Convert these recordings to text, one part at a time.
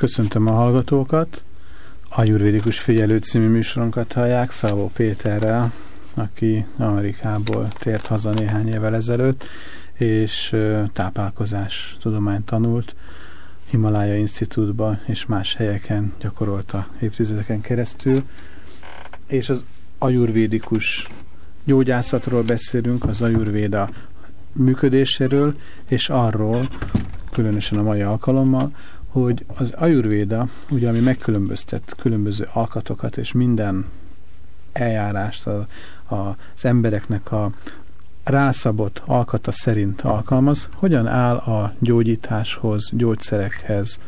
Köszöntöm a hallgatókat. A Jurvédikus Figyelő című műsorunkat hallják Szalvó Péterrel, aki Amerikából tért haza néhány évvel ezelőtt, és táplálkozás tudományt tanult. Himalája Institútba és más helyeken gyakorolta évtizedeken keresztül, és az ajurvédikus gyógyászatról beszélünk, az ajurvéda működéséről, és arról, különösen a mai alkalommal, hogy az ajurvéda, ugye, ami megkülönböztet különböző alkatokat és minden eljárást a, a, az embereknek a rászabott alkata szerint alkalmaz, hogyan áll a gyógyításhoz, gyógyszerekhez,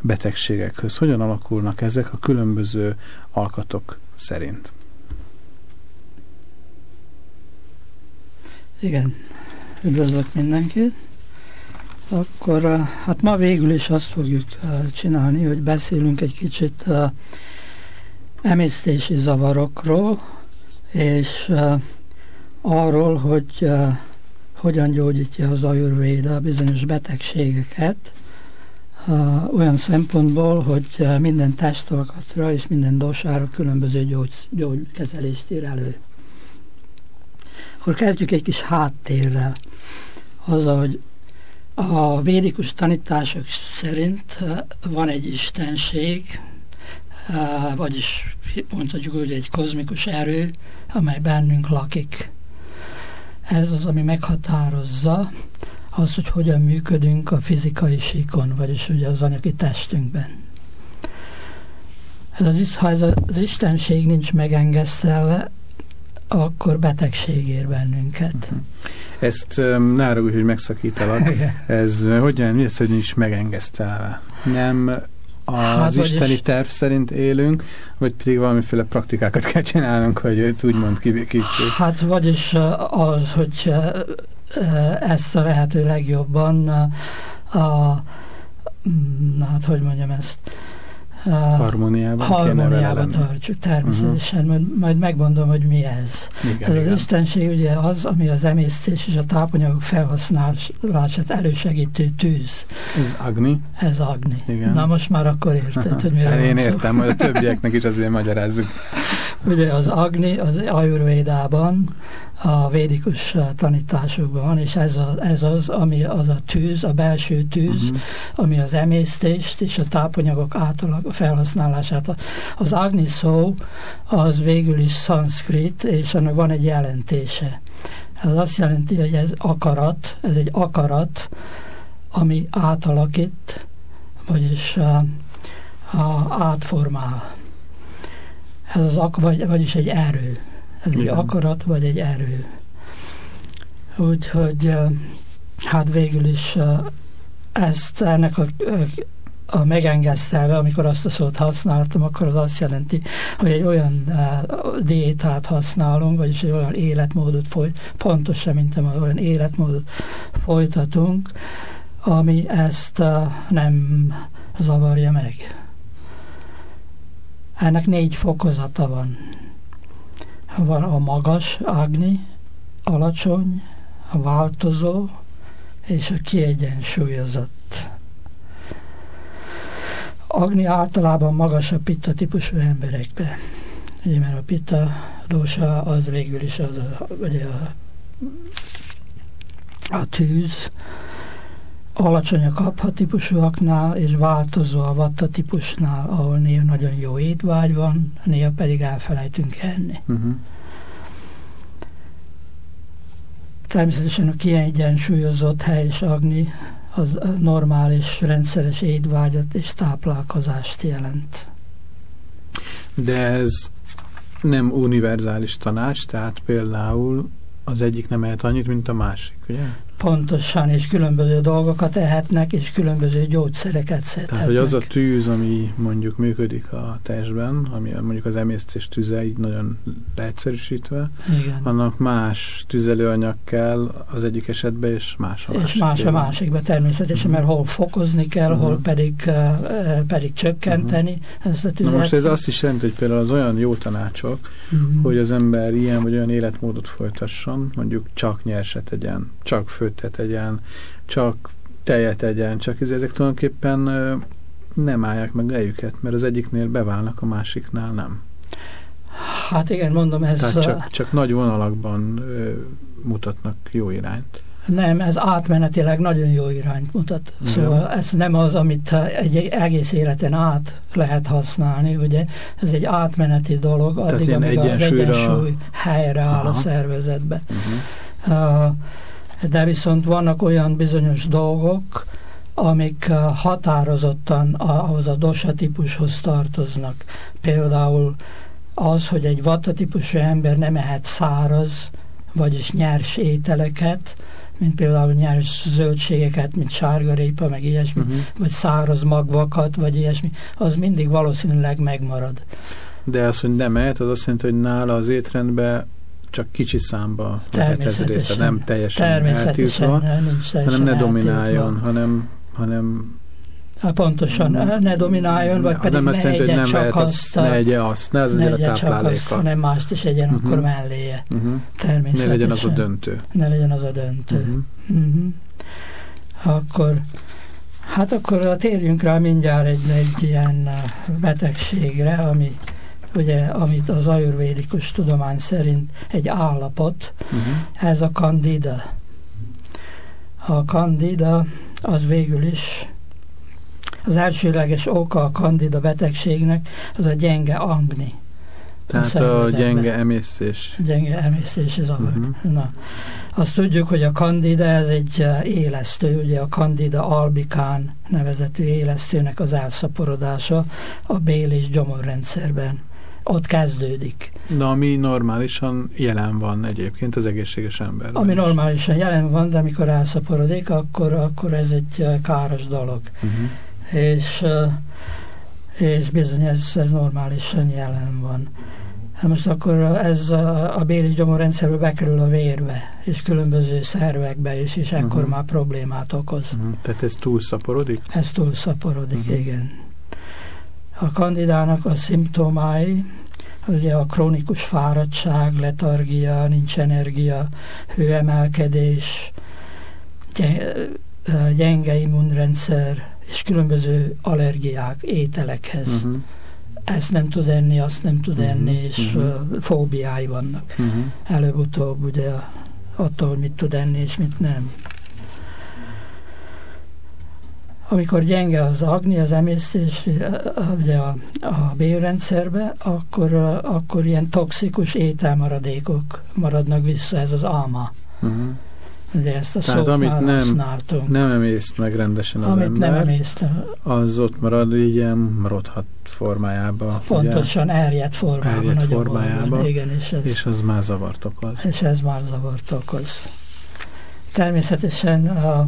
betegségekhez, hogyan alakulnak ezek a különböző alkatok szerint. Igen, üdvözlök mindenkit. Akkor hát ma végül is azt fogjuk csinálni, hogy beszélünk egy kicsit emésztési zavarokról, és arról, hogy hogyan gyógyítja az ajurvéda bizonyos betegségeket, olyan szempontból, hogy minden testalkatra és minden dosára különböző gyógy, gyógykezelést ír elő. Akkor kezdjük egy kis háttérrel. Az, hogy a védikus tanítások szerint van egy istenség, vagyis mondhatjuk úgy egy kozmikus erő, amely bennünk lakik. Ez az, ami meghatározza az, hogy hogyan működünk a fizikai síkon, vagyis ugye az anyagi testünkben. Ez az, ha ez az istenség nincs megengesztelve, akkor betegség ér bennünket. Uh-huh. Ezt um, ne arra, hogy megszakítalak. Ez hogyan, mi az, hogy nincs megengesztelve? Nem az hát, isteni vagyis... terv szerint élünk, vagy pedig valamiféle praktikákat kell csinálnunk, hogy őt úgymond kivégítsük? Hát vagyis az, hogy ezt a lehető legjobban a, a hát hogy mondjam ezt, harmóniában, harmóniában tartsuk, természetesen, uh-huh. majd, majd megmondom, hogy mi ez. Igen, ez igen. az istenség ugye az, ami az emésztés és a tápanyagok felhasználását elősegítő tűz. Ez Agni? Ez Agni. Igen. Na most már akkor érted, hogy mire hát Én értem, hogy a többieknek is azért magyarázzuk. Ugye az Agni az Ajurvédában a védikus tanításokban van, és ez, a, ez az, ami az a tűz, a belső tűz, uh-huh. ami az emésztést és a tápanyagok által a felhasználását. Az Agni szó az végül is szanszkrit, és annak van egy jelentése. Ez azt jelenti, hogy ez akarat, ez egy akarat, ami átalakít, vagyis a, a, átformál. Ez az, vagy, vagyis egy erő. Ez egy akarat, vagy egy erő. Úgyhogy hát végül is ezt ennek a, a megengesztelve, amikor azt a szót használtam, akkor az azt jelenti, hogy egy olyan diétát használunk, vagyis egy olyan életmódot folyt, pontosan, mint olyan életmódot folytatunk, ami ezt nem zavarja meg. Ennek négy fokozata van van a magas Agni, alacsony, a változó és a kiegyensúlyozott. Agni általában magasabb pitta típusú emberekbe. Ugye, mert a pitta dósa az végül is az a, vagy a, a tűz, alacsony a kapha típusúaknál, és változó a vatta típusnál, ahol néha nagyon jó étvágy van, néha pedig elfelejtünk enni. Uh-huh. Természetesen a kiegyensúlyozott és agni az normális, rendszeres étvágyat és táplálkozást jelent. De ez nem univerzális tanács, tehát például az egyik nem ehet annyit, mint a másik, ugye? Pontosan, és különböző dolgokat ehetnek, és különböző gyógyszereket szedhetnek. Tehát, hogy az a tűz, ami mondjuk működik a testben, ami mondjuk az emésztés tüze, így nagyon leegyszerűsítve, Igen. annak más tüzelőanyag kell az egyik esetben, és más a És más a másikban természetesen, mert hol fokozni kell, uh-huh. hol pedig, uh, pedig csökkenteni uh-huh. ezt a tüzet. Na most ez azt is jelenti, hogy például az olyan jó tanácsok, uh-huh. hogy az ember ilyen vagy olyan életmódot folytasson, mondjuk csak nyerset tegyen, csak fő főttet tegyen, csak tejet tegyen, csak ezek tulajdonképpen nem állják meg lejüket, mert az egyiknél beválnak, a másiknál nem. Hát igen, mondom, ez... Tehát csak, csak nagy vonalakban ö, mutatnak jó irányt. Nem, ez átmenetileg nagyon jó irányt mutat. Ja. Szóval ez nem az, amit egy egész életen át lehet használni, ugye ez egy átmeneti dolog, addig, amíg az egyensúly helyreáll Aha. a szervezetbe. Uh-huh. De viszont vannak olyan bizonyos dolgok, amik határozottan ahhoz a dosa típushoz tartoznak. Például az, hogy egy vata típusú ember nem ehet száraz, vagyis nyers ételeket, mint például nyers zöldségeket, mint sárgarépa, meg ilyesmi, uh-huh. vagy száraz magvakat, vagy ilyesmi, az mindig valószínűleg megmarad. De az, hogy nem ehet, az azt jelenti, hogy nála az étrendben csak kicsi számba lehet ez része, nem teljesen eltiltva, nincs hanem ne domináljon, hanem, hanem Hát pontosan, nem, ne domináljon, vagy pedig nem ne egye csak azt, ne egye azt, ne az ne egye csak azt, hanem mást is egyen uh-huh. akkor melléje. Uh-huh. Természetesen. Ne legyen az a döntő. Ne legyen az a döntő. Uh-huh. Uh-huh. Akkor Hát akkor térjünk rá mindjárt egy, egy ilyen betegségre, ami ugye, amit az ajurvédikus tudomány szerint egy állapot, uh-huh. ez a kandida. A kandida az végül is az elsőleges oka a kandida betegségnek az a gyenge agni. Tehát a, a gyenge emésztés. Gyenge emésztés az uh-huh. Na. Azt tudjuk, hogy a kandida ez egy eh, élesztő, ugye a kandida albikán nevezetű élesztőnek az elszaporodása a bél és gyomorrendszerben. Ott kezdődik. De ami normálisan jelen van egyébként az egészséges ember. Ami normálisan jelen van, de amikor elszaporodik, akkor, akkor ez egy eh, káros dolog. Uh-huh és, és bizony ez, ez normálisan jelen van. Hát most akkor ez a, a béli gyomorrendszerbe bekerül a vérbe, és különböző szervekbe is, és ekkor uh-huh. már problémát okoz. Uh-huh. Tehát ez túlszaporodik? Ez túlszaporodik, uh-huh. igen. A kandidának a szimptomái, ugye a krónikus fáradtság, letargia, nincs energia, hőemelkedés, gyenge immunrendszer, és különböző allergiák ételekhez. Uh-huh. Ezt nem tud enni, azt nem tud uh-huh. enni, és uh-huh. fóbiái vannak. Uh-huh. Előbb-utóbb ugye attól, mit tud enni, és mit nem. Amikor gyenge az agni, az emésztés ugye a, a bélrendszerbe, akkor, akkor ilyen toxikus ételmaradékok maradnak vissza, ez az alma. Uh-huh. Ugye ezt a Tehát amit nem, használtunk. nem emészt meg rendesen az amit ember, nem emészt, az ott marad ilyen maradhat formájába. Pontosan ugye? erjedt formában. Erjedt formájába, igen, és, ez, és az már zavart okoz. És ez már zavart okoz. Természetesen a,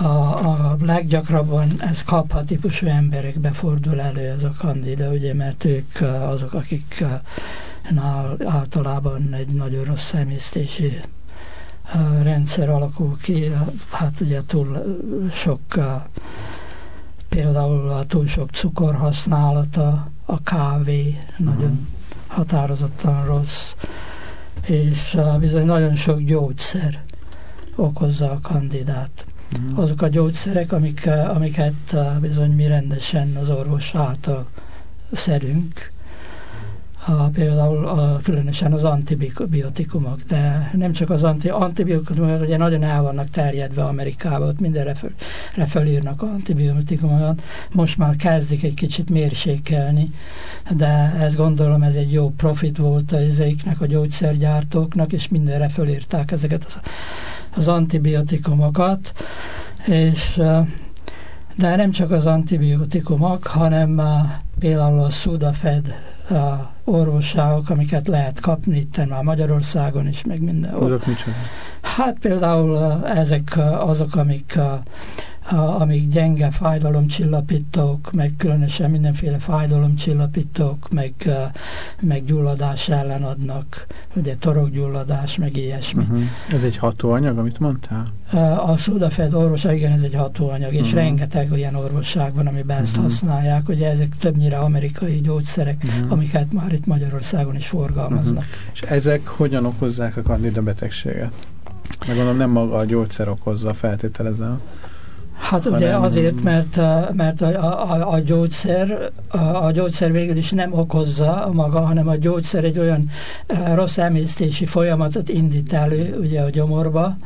a, a leggyakrabban ez kapha típusú emberekbe fordul elő ez a kandida, ugye, mert ők azok, akik általában egy nagyon rossz emésztési rendszer alakul ki, hát ugye túl sok például a túl sok cukor használata, a kávé nagyon uh-huh. határozottan rossz, és bizony nagyon sok gyógyszer okozza a kandidát. Azok a gyógyszerek, amik, amiket bizony mi rendesen az orvos által szerünk, a, például a, különösen az antibiotikumok, de nem csak az anti, antibiotikumok, ugye nagyon el vannak terjedve Amerikában, ott mindenre föl, fölírnak antibiotikumokat, most már kezdik egy kicsit mérsékelni, de ezt gondolom ez egy jó profit volt az ezeknek a gyógyszergyártóknak, és mindenre fölírták ezeket az, az antibiotikumokat, és de nem csak az antibiotikumok, hanem például a Sudafed a orvosságok, amiket lehet kapni itt már Magyarországon is, meg mindenhol. Azok micsoda? Hát például ezek azok, amik amik gyenge fájdalomcsillapítók, meg különösen mindenféle fájdalomcsillapítók, meg, meg gyulladás ellen adnak, ugye torokgyulladás, meg ilyesmi. Uh-huh. Ez egy hatóanyag, amit mondtál? A Sudafed orvosa, igen, ez egy hatóanyag, és uh-huh. rengeteg olyan orvosság van, amiben ezt uh-huh. használják, ugye ezek többnyire amerikai gyógyszerek, uh-huh. amiket már itt Magyarországon is forgalmaznak. Uh-huh. És ezek hogyan okozzák a kandida betegséget? Meg gondolom nem maga a gyógyszer okozza, feltételezem. Hát ugye hanem... azért, mert, mert a, a, a, gyógyszer a, a gyógyszer végül is nem okozza maga, hanem a gyógyszer egy olyan rossz emésztési folyamatot indít elő ugye a gyomorba,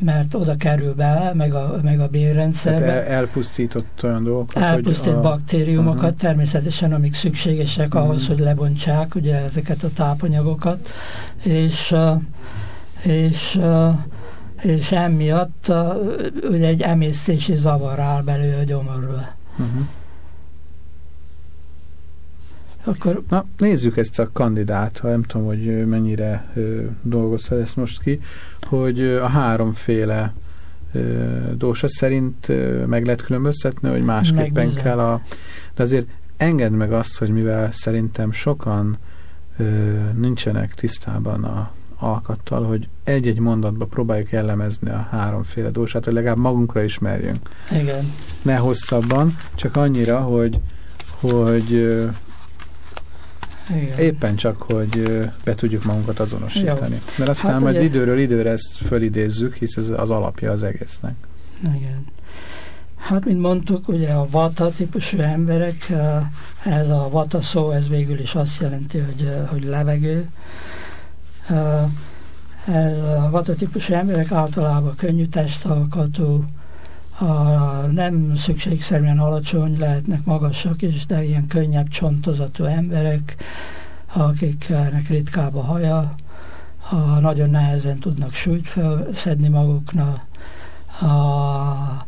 mert oda kerül be, meg a, meg a bélrendszerbe. Hát el, elpusztított olyan dolgokat. Elpusztít a... baktériumokat, uh-huh. természetesen, amik szükségesek uh-huh. ahhoz, hogy lebontsák ugye ezeket a tápanyagokat, és, és és emiatt ugye egy emésztési zavar áll belő a gyomorba. Uh-huh. Akkor... Na, nézzük ezt a kandidát, ha nem tudom, hogy mennyire ö, dolgozta ezt most ki, hogy a háromféle ö, dósa szerint ö, meg lehet különböztetni, hogy másképpen kell a... De azért engedd meg azt, hogy mivel szerintem sokan ö, nincsenek tisztában a alkattal, hogy egy-egy mondatba próbáljuk jellemezni a háromféle dósát, hogy legalább magunkra ismerjünk. Igen. Ne hosszabban, csak annyira, hogy, hogy igen. éppen csak, hogy be tudjuk magunkat azonosítani. Jó. Mert aztán hát majd ugye... időről időre ezt fölidézzük, hisz ez az alapja az egésznek. Igen. Hát, mint mondtuk, ugye a vata típusú emberek, ez a vata szó, ez végül is azt jelenti, hogy, hogy levegő, a vatatípusú emberek általában könnyű testalkatú, a nem szükségszerűen alacsony, lehetnek magasak is, de ilyen könnyebb csontozatú emberek, akiknek ritkább a haja, nagyon nehezen tudnak súlyt felszedni maguknak, a,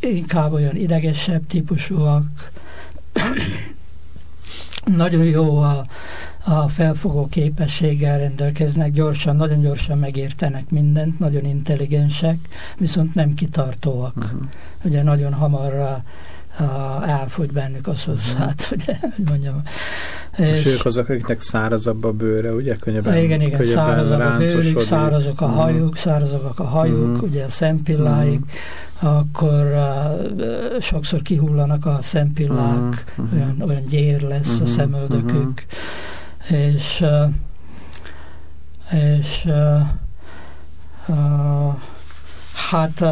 inkább olyan idegesebb típusúak, nagyon jó a, a felfogó képességgel rendelkeznek, gyorsan, nagyon gyorsan megértenek mindent, nagyon intelligensek, viszont nem kitartóak. Uh-huh. Ugye nagyon hamar a, elfogy bennük a szoszát, uh-huh. ugye, hogy mondjam. És, és ők azok, akiknek szárazabb a bőre, ugye, könnyebben Igen, igen, szárazabb a bőrük, szárazok a uh-huh. hajuk, szárazok a hajuk, uh-huh. ugye a szempilláik, uh-huh. akkor uh, sokszor kihullanak a szempillák, uh-huh. olyan, olyan gyér lesz uh-huh. a szemöldökük, uh-huh. És és hát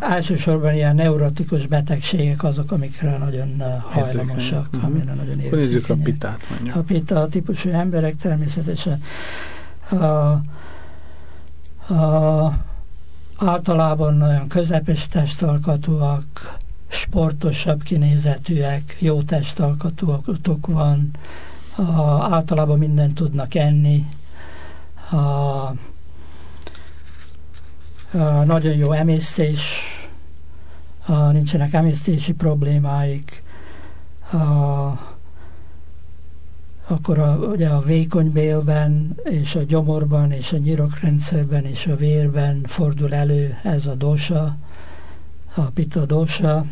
elsősorban ilyen neurotikus betegségek azok, amikre nagyon hajlamosak, uh-huh. amire nagyon érzékenyek. Nézzük a pitát mondjuk. A pita típusú emberek természetesen uh, uh, általában nagyon közepes testalkatúak, sportosabb kinézetűek, jó testalkatúak van, uh, általában mindent tudnak enni, uh, nagyon jó emésztés, nincsenek emésztési problémáik, akkor a, ugye a vékony bélben és a gyomorban és a nyirokrendszerben és a vérben fordul elő ez a dosa, a pita dosa,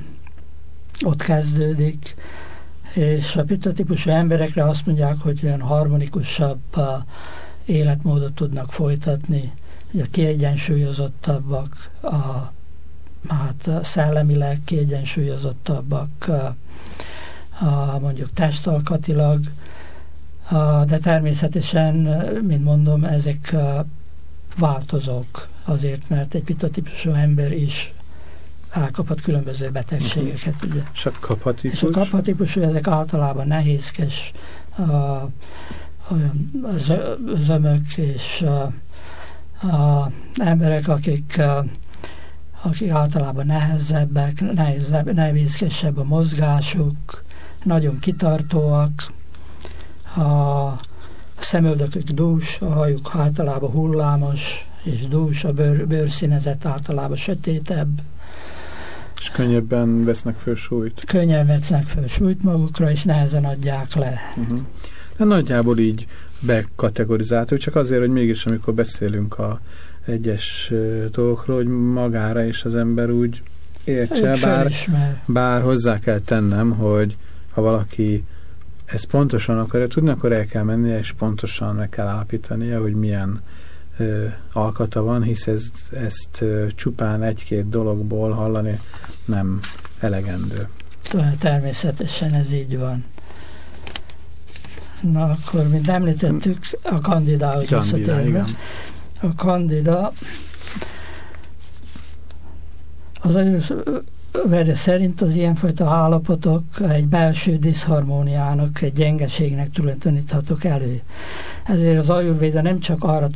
ott kezdődik, és a típusú emberekre azt mondják, hogy olyan harmonikusabb életmódot tudnak folytatni, a kiegyensúlyozottabbak, a, hát szellemileg kiegyensúlyozottabbak, a, a, mondjuk testalkatilag, a, de természetesen, mint mondom, ezek változók azért, mert egy pitatípusú ember is elkaphat különböző betegségeket. Ugye. És a kapatípus? És a kapatípusú, ezek általában nehézkes, a, zömök és a, a emberek, akik, akik általában nehezebbek, nehezebb, nehézkesebb a mozgásuk, nagyon kitartóak, a szemöldökük dús, a hajuk általában hullámos és dús, a bőr, bőrszínezet általában sötétebb. És könnyebben vesznek föl súlyt. Könnyebben vesznek föl súlyt magukra, és nehezen adják le. Uh-huh. De nagyjából így bekategorizáltuk, csak azért, hogy mégis amikor beszélünk a egyes dolgokról, hogy magára is az ember úgy értse, bár, bár hozzá kell tennem, hogy ha valaki ezt pontosan akarja tudni, akkor el kell mennie, és pontosan meg kell állapítania, hogy milyen ö, alkata van, hisz ez, ezt ö, csupán egy-két dologból hallani nem elegendő. Természetesen ez így van. Na akkor, mint említettük, a kandidához visszatérve. A kandida Az Verde szerint az ilyenfajta állapotok egy belső diszharmóniának, egy gyengeségnek tulajdoníthatók elő. Ezért az ajurvéda nem csak arra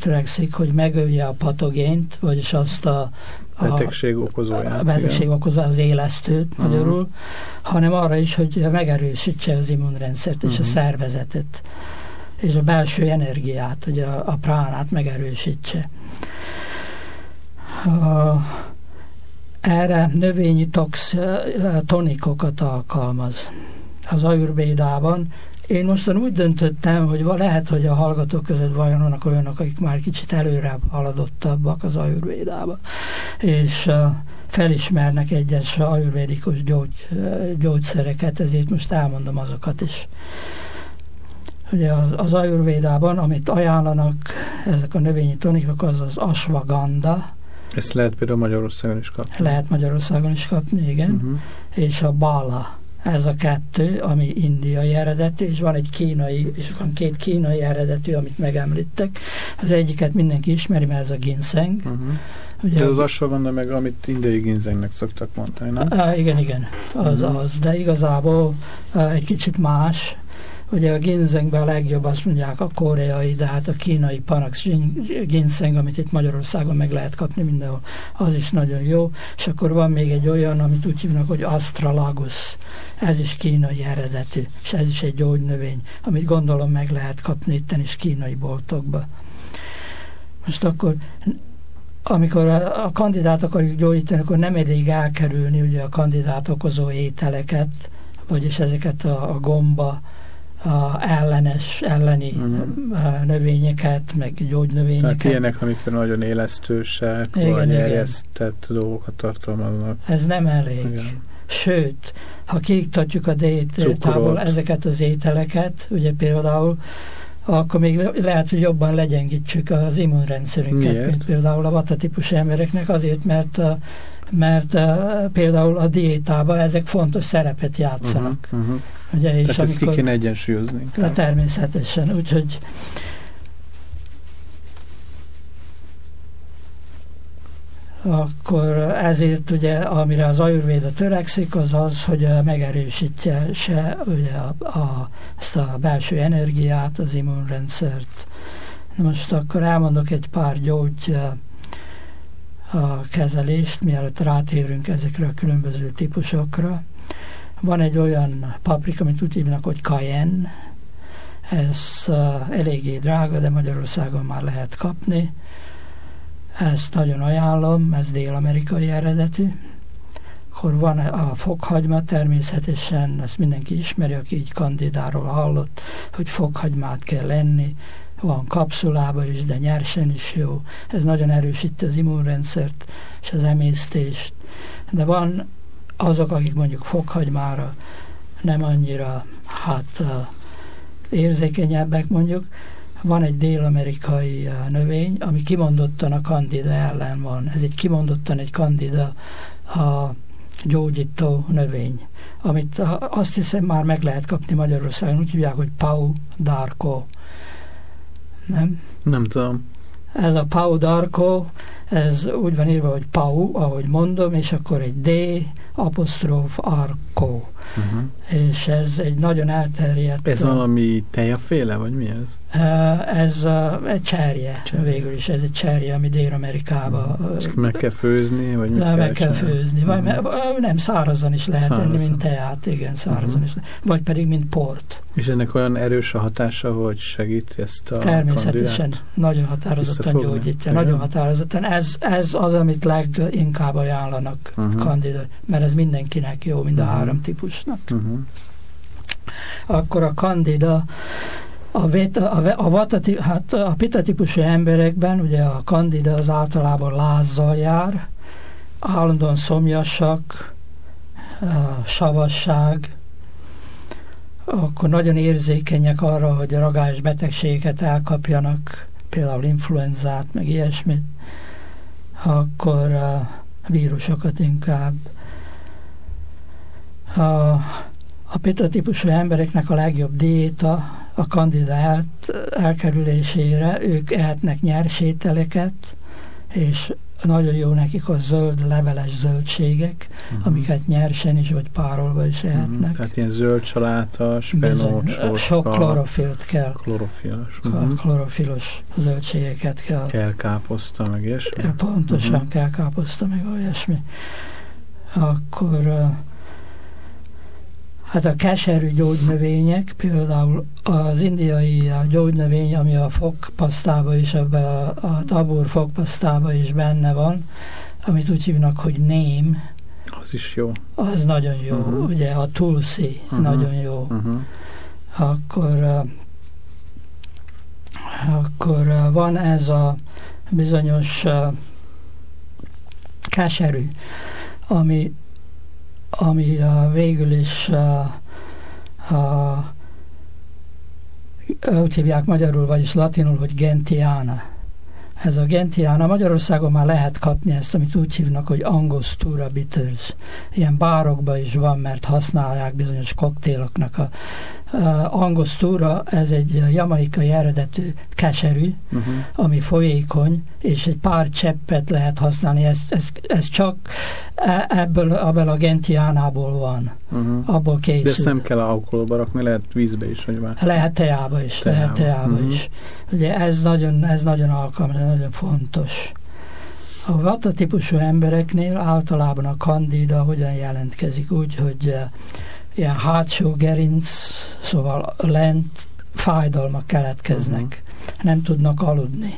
törekszik, hogy megölje a patogént, vagyis azt a a betegség okozóját. A betegség okozó az élesztőt uh-huh. magyarul, hanem arra is, hogy megerősítse az immunrendszert és uh-huh. a mhm. szervezetet, és a belső energiát, hogy a, a pránát megerősítse. A, erre növényi tox, tonikokat alkalmaz. Az ajurvédában én mostan úgy döntöttem, hogy lehet, hogy a hallgatók között vajon vannak olyanok, akik már kicsit előre haladottabbak az ajurvédába, és felismernek egyes ajurvédikus gyógy, gyógyszereket, ezért most elmondom azokat is. Ugye az, az ajurvédában, amit ajánlanak ezek a növényi tonikok, az az asvaganda, ezt lehet például Magyarországon is kapni. Lehet Magyarországon is kapni, igen. Uh-huh. És a bala ez a kettő, ami indiai eredetű, és van egy kínai, és van két kínai eredetű, amit megemlítek. Az egyiket mindenki ismeri, mert ez a ginseng. Uh-huh. Ugye, de az ashwagandha meg, amit indiai ginsengnek szoktak mondani, nem? Á, igen, igen, az uh-huh. az, de igazából egy kicsit más, Ugye a ginsengben a legjobb azt mondják a koreai, de hát a kínai panax ginseng, amit itt Magyarországon meg lehet kapni mindenhol, az is nagyon jó. És akkor van még egy olyan, amit úgy hívnak, hogy astralagus. Ez is kínai eredetű, és ez is egy gyógynövény, amit gondolom meg lehet kapni itten is kínai boltokba. Most akkor amikor a, a kandidát akarjuk gyógyítani, akkor nem elég elkerülni ugye a kandidát okozó ételeket, vagyis ezeket a, a gomba, a ellenes, elleni uh-huh. növényeket, meg gyógynövényeket. Tehát ilyenek, amik nagyon élesztősek, igen, vagy erjesztett dolgokat tartalmaznak. Ez nem elég. Igen. Sőt, ha kiiktatjuk a diétából ezeket az ételeket, ugye például akkor még lehet, hogy jobban legyengítsük az immunrendszerünket, Miért? mint például a vata típusú embereknek, azért, mert a, mert uh, például a diétában ezek fontos szerepet játszanak. Uh-huh, uh-huh. Ugye, és Tehát amikor, ezt ki kéne egyensúlyozni. De természetesen, úgyhogy akkor ezért ugye, amire az ajurvéda törekszik, az az, hogy megerősítje se ugye a, a, ezt a belső energiát, az immunrendszert. Most akkor elmondok egy pár gyógy a kezelést, mielőtt rátérünk ezekre a különböző típusokra. Van egy olyan paprika, amit úgy hívnak, hogy cayenne. Ez eléggé drága, de Magyarországon már lehet kapni. Ezt nagyon ajánlom, ez dél-amerikai eredetű. Akkor van a fokhagyma, természetesen ezt mindenki ismeri, aki így kandidáról hallott, hogy fokhagymát kell lenni, van kapszulába is, de nyersen is jó. Ez nagyon erősíti az immunrendszert és az emésztést. De van azok, akik mondjuk fokhagymára nem annyira hát érzékenyebbek mondjuk, van egy dél-amerikai növény, ami kimondottan a kandida ellen van. Ez egy kimondottan egy kandida a gyógyító növény, amit azt hiszem már meg lehet kapni Magyarországon, úgy hívják, hogy Pau Darko nem? Nem tudom. Ez a Pau Darko, ez úgy van írva, hogy Pau, ahogy mondom, és akkor egy D, apostróf Arko. Uh-huh. És ez egy nagyon elterjedt... Ez valami tejaféle, vagy mi ez? Ez egy cserje, cserje, végül is. Ez egy cserje, ami Dél-Amerikába... Uh-huh. meg kell főzni, vagy mit Meg kell főzni. Vagy uh-huh. nem, szárazon is lehet szárazon. enni, mint teát, igen, szárazon uh-huh. is. Vagy pedig, mint port. És ennek olyan erős a hatása, hogy segít ezt a Természetesen. Kandidát? Nagyon határozottan gyógyítja. Igen. Nagyon határozottan. Ez, ez az, amit leginkább ajánlanak uh-huh. kandidát, mert ez mindenkinek jó, mind a uh-huh. három típusnak. Uh-huh. Akkor a kandida a, veta, a, a, vata, hát a pita típusú emberekben ugye a kandida az általában lázzal jár, állandóan szomjasak, savasság, akkor nagyon érzékenyek arra, hogy ragályos betegségeket elkapjanak, például influenzát, meg ilyesmit, akkor a vírusokat inkább. A, a pita típusú embereknek a legjobb diéta a kandidát elkerülésére ők ehetnek nyersételeket, és nagyon jó nekik a zöld leveles zöldségek, uh-huh. amiket nyersen is, vagy párolva is ehetnek. Uh-huh. Tehát ilyen zöld saláta, spenót, Sok klorofilt kell. Klorofilos. Uh-huh. Klorofilos zöldségeket kell. Kell káposzta, meg ilyesmi? Pontosan uh-huh. kell káposzta, meg olyasmi. Akkor Hát a keserű gyógynövények, például az indiai gyógynövény, ami a fogpasztába is, ebbe a, a tabur fogpasztába is benne van, amit úgy hívnak, hogy ném. Az is jó. Az nagyon jó. Uh-huh. Ugye a tulsi uh-huh. nagyon jó. Uh-huh. Akkor akkor van ez a bizonyos keserű, ami ami uh, végül is uh, uh, úgy hívják magyarul, vagyis latinul, hogy gentiana. Ez a gentiana, Magyarországon már lehet kapni ezt, amit úgy hívnak, hogy angostura bitters. Ilyen bárokban is van, mert használják bizonyos koktéloknak a, angostura, ez egy jamaikai eredetű keserű, uh-huh. ami folyékony, és egy pár cseppet lehet használni. Ez, ez, ez csak ebből, ebből a gentiánából van. Uh-huh. Abból készül. De ezt nem kell alkoholba rakni, lehet vízbe is, vagy már? Lehet teába is, teába. lehet teába uh-huh. is. Ugye ez nagyon, ez nagyon alkalmas, nagyon fontos. A vata típusú embereknél általában a kandida hogyan jelentkezik úgy, hogy ilyen hátsó gerinc, szóval lent fájdalmak keletkeznek. Uh-huh. Nem tudnak aludni.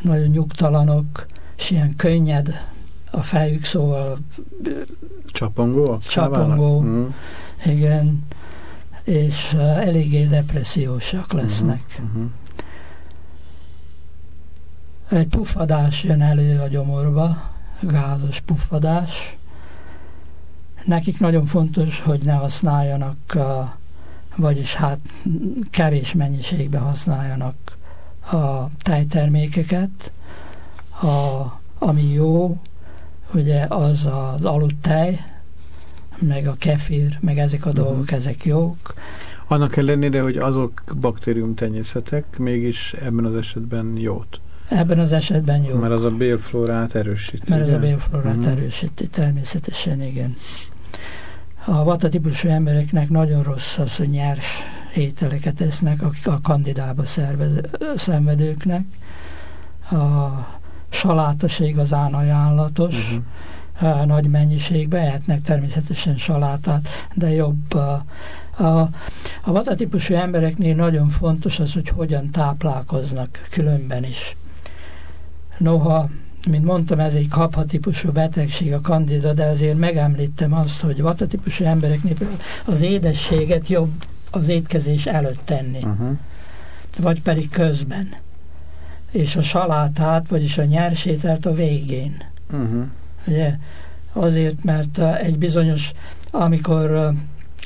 Nagyon nyugtalanok, és ilyen könnyed a fejük, szóval csapongó? Csapongó, uh-huh. igen, és eléggé depressziósak lesznek. Uh-huh. Uh-huh. Egy puffadás jön elő a gyomorba, gázos puffadás, Nekik nagyon fontos, hogy ne használjanak, vagyis hát kevés mennyiségben használjanak a tejtermékeket. A, ami jó, ugye az az aludtej, meg a kefir, meg ezek a uh-huh. dolgok, ezek jók. Annak ellenére, hogy azok baktérium tenyészetek, mégis ebben az esetben jót. Ebben az esetben jó. Mert az a bélflórát erősíti. Mert az a bélflórát uh-huh. erősíti, természetesen, igen a vata típusú embereknek nagyon rossz az, hogy nyers ételeket esznek, akik a kandidába szervez, szenvedőknek. A salátaség igazán ajánlatos, uh-huh. nagy mennyiségben ehetnek természetesen salátát, de jobb a, a, a vata típusú embereknél nagyon fontos az, hogy hogyan táplálkoznak különben is. Noha mint mondtam, ez egy kaphatípusú betegség, a kandida, de azért megemlítem azt, hogy vatatípusú embereknél az édességet jobb az étkezés előtt tenni, uh-huh. vagy pedig közben. És a salátát, vagyis a nyersételt a végén. Uh-huh. Ugye, azért, mert egy bizonyos, amikor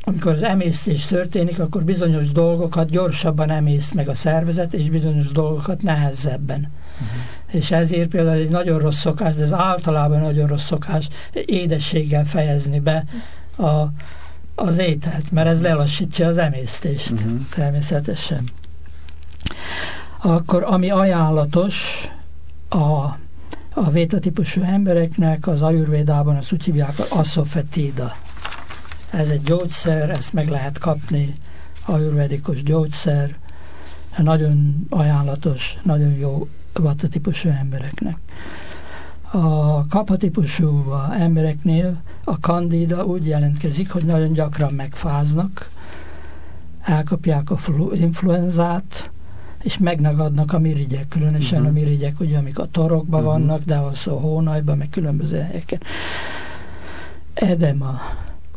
amikor az emésztés történik, akkor bizonyos dolgokat gyorsabban emészt meg a szervezet, és bizonyos dolgokat nehezebben. Uh-huh. És ezért például egy nagyon rossz szokás, de ez általában nagyon rossz szokás, édességgel fejezni be a, az ételt, mert ez lelassítja az emésztést uh-huh. természetesen. Akkor ami ajánlatos a, a vétatípusú embereknek, az ajurvédában azt úgy hívják, aszofetida. Ez egy gyógyszer, ezt meg lehet kapni, ajurvedikus gyógyszer, nagyon ajánlatos, nagyon jó vata típusú embereknek. A kapha típusú embereknél a kandida úgy jelentkezik, hogy nagyon gyakran megfáznak, elkapják a influenzát, és megnagadnak a mirigyek, különösen uh-huh. a mirigyek, ugye, amik a torokban uh-huh. vannak, de a hónajban, meg különböző helyeken. Edema.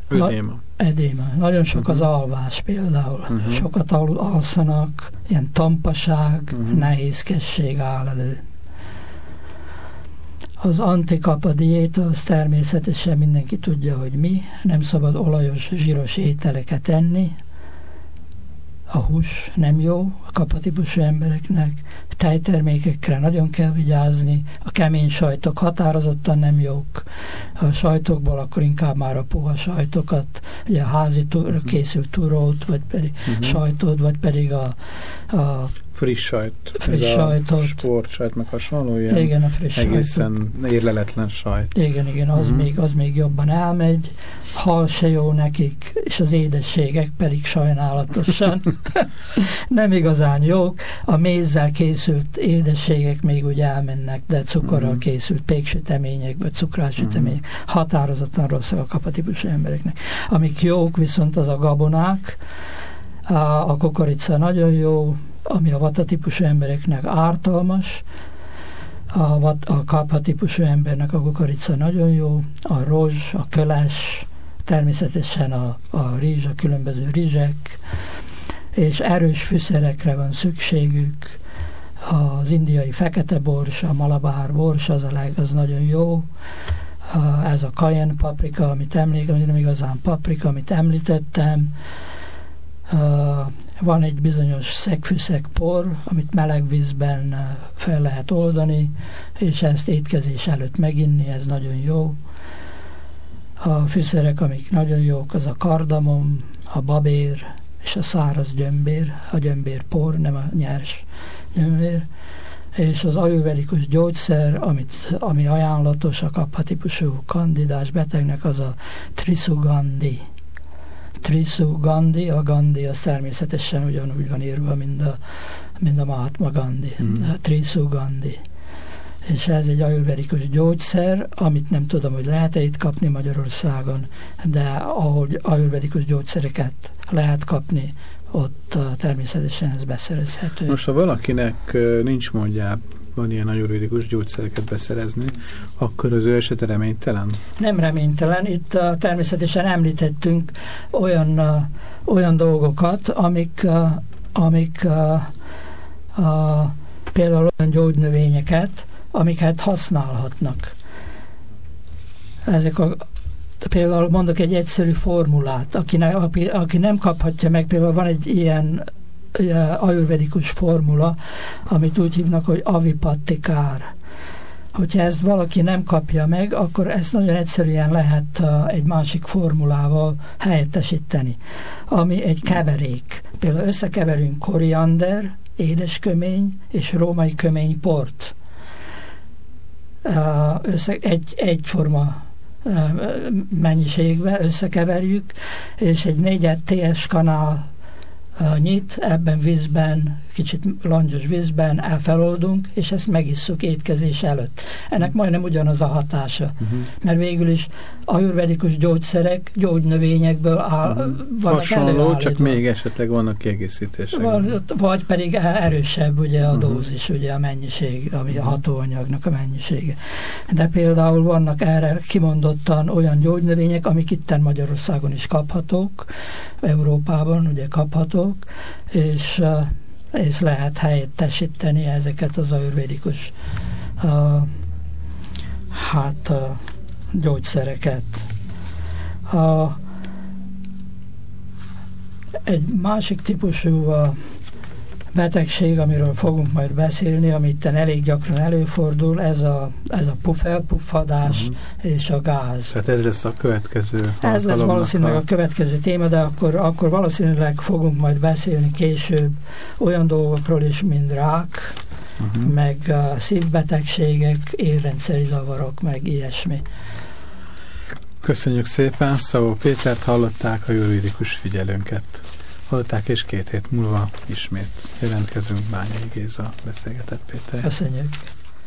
Ödéma. Edéma. Nagyon sok uh-huh. az alvás például. Uh-huh. Sokat al- alszanak, ilyen tampaság, uh-huh. nehézkesség áll elő. Az antikapa diéta, az természetesen mindenki tudja, hogy mi. Nem szabad olajos, zsíros ételeket enni. A hús nem jó a kapatípusú embereknek tejtermékekre nagyon kell vigyázni, a kemény sajtok határozottan nem jók, a sajtokból akkor inkább már a puha sajtokat, ugye a házi túr, mhm. készült turót, vagy pedig uh-huh. sajtot, vagy pedig a, a friss sajt. Friss sajtot. Sportsajt, meg hasonló ilyen igen, a friss egészen sajtot. érleletlen sajt. Igen, igen, az, uh-huh. még, az még jobban elmegy. Hal se jó nekik, és az édességek pedig sajnálatosan nem igazán jók. A mézzel készült édességek még úgy elmennek, de cukorral uh-huh. készült péksütemények, vagy cukrásütemények uh-huh. határozottan rosszak a kapatípusú embereknek. Amik jók, viszont az a gabonák, a, a kukorica nagyon jó, ami a vata típusú embereknek ártalmas, a, vat, a kapha típusú embernek a kukorica nagyon jó, a rozs, a köles, természetesen a, a rizs, a különböző rizsek, és erős fűszerekre van szükségük, az indiai fekete bors, a malabár bors, az a leg, az nagyon jó, ez a cayenne paprika, amit emlékszem, nem igazán paprika, amit említettem, van egy bizonyos szegfűszeg por, amit meleg vízben fel lehet oldani, és ezt étkezés előtt meginni, ez nagyon jó. A fűszerek, amik nagyon jók, az a kardamom, a babér és a száraz gyömbér, a gyömbér por, nem a nyers gyömbér, és az ajurvedikus gyógyszer, amit, ami ajánlatos a kaphatípusú kandidás betegnek, az a trisugandi Trisu Gandhi, a Gandhi az természetesen ugyanúgy van írva, mint a, mint a Mahatma Gandhi, mm. a Trisu Gandhi. És ez egy ajurvedikus gyógyszer, amit nem tudom, hogy lehet-e itt kapni Magyarországon, de ahol ajurvedikus gyógyszereket lehet kapni, ott természetesen ez beszerezhető. Most, ha valakinek nincs mondjább van ilyen ajurvédikus gyógyszereket beszerezni, akkor az ő esete reménytelen? Nem reménytelen. Itt uh, természetesen említettünk olyan, uh, olyan dolgokat, amik, uh, amik uh, uh, például olyan gyógynövényeket, amiket használhatnak. Ezek a például mondok egy egyszerű formulát, aki, ne, aki, aki nem kaphatja meg, például van egy ilyen ajurvedikus formula, amit úgy hívnak, hogy avipattikár. Hogyha ezt valaki nem kapja meg, akkor ezt nagyon egyszerűen lehet egy másik formulával helyettesíteni, ami egy keverék. Például összekeverünk koriander, édeskömény és római kömény port. Össze, egy, egyforma mennyiségbe összekeverjük, és egy négyet TS kanál nyit, ebben vízben, kicsit langyos vízben elfeloldunk, és ezt megisszuk étkezés előtt. Ennek majdnem ugyanaz a hatása, uh-huh. mert végül is ajurvedikus gyógyszerek gyógynövényekből áll, uh-huh. vannak Hasonló, csak még esetleg vannak kiegészítések. Vagy, vagy pedig erősebb ugye a uh-huh. dózis, ugye a mennyiség, ami a hatóanyagnak a mennyisége. De például vannak erre kimondottan olyan gyógynövények, amik itten Magyarországon is kaphatók, Európában ugye kaphatók, és, és lehet helyettesíteni ezeket az ajurvédikus hát gyógyszereket. A, egy másik típusú betegség, amiről fogunk majd beszélni, amit elég gyakran előfordul, ez a, ez a puff, elpuffadás uh-huh. és a gáz. Tehát ez lesz a következő Ez lesz valószínűleg a... a következő téma, de akkor, akkor valószínűleg fogunk majd beszélni később olyan dolgokról is, mint rák, uh-huh. meg uh, szívbetegségek, érrendszeri zavarok, meg ilyesmi. Köszönjük szépen, Szavó Pétert hallották a juridikus figyelőnket hallották, és két hét múlva ismét jelentkezünk Bányai Géza beszélgetett Péter. Köszönjük.